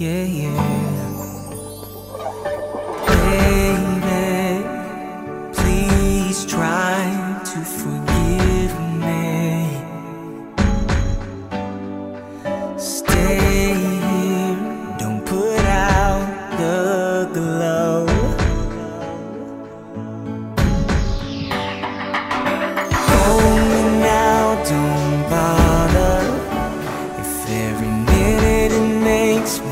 Yeah, yeah. Baby, please try to forgive me. Stay here, don't put out the glow. Hold me now, don't bother. If every minute it makes me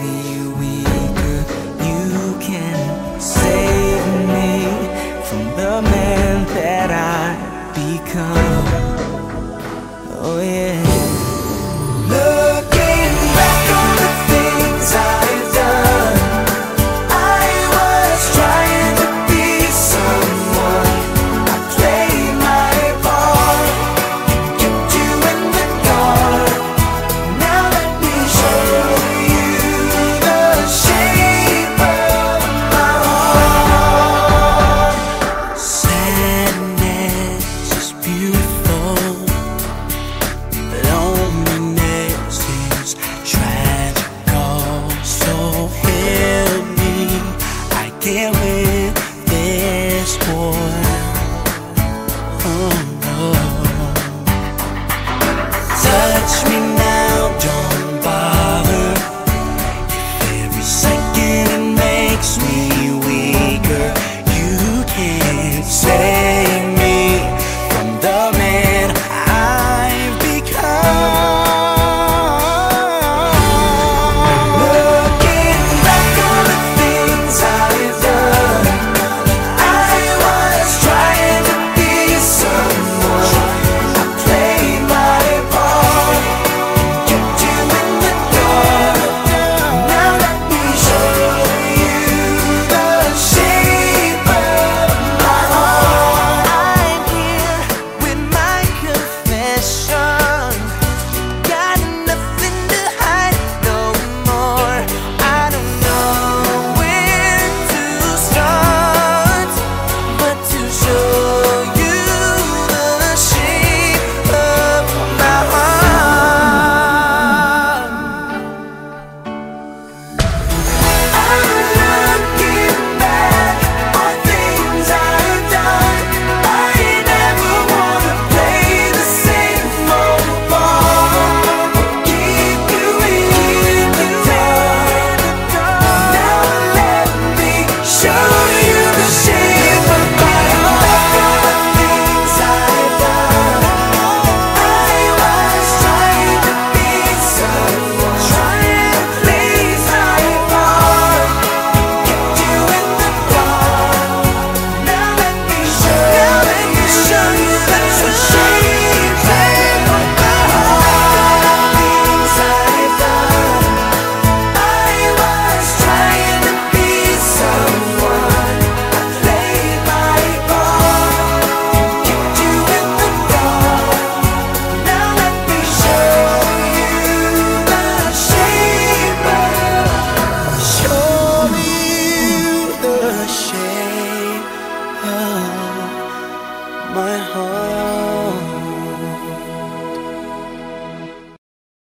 man that I become. Oh yeah. touch me special. my heart.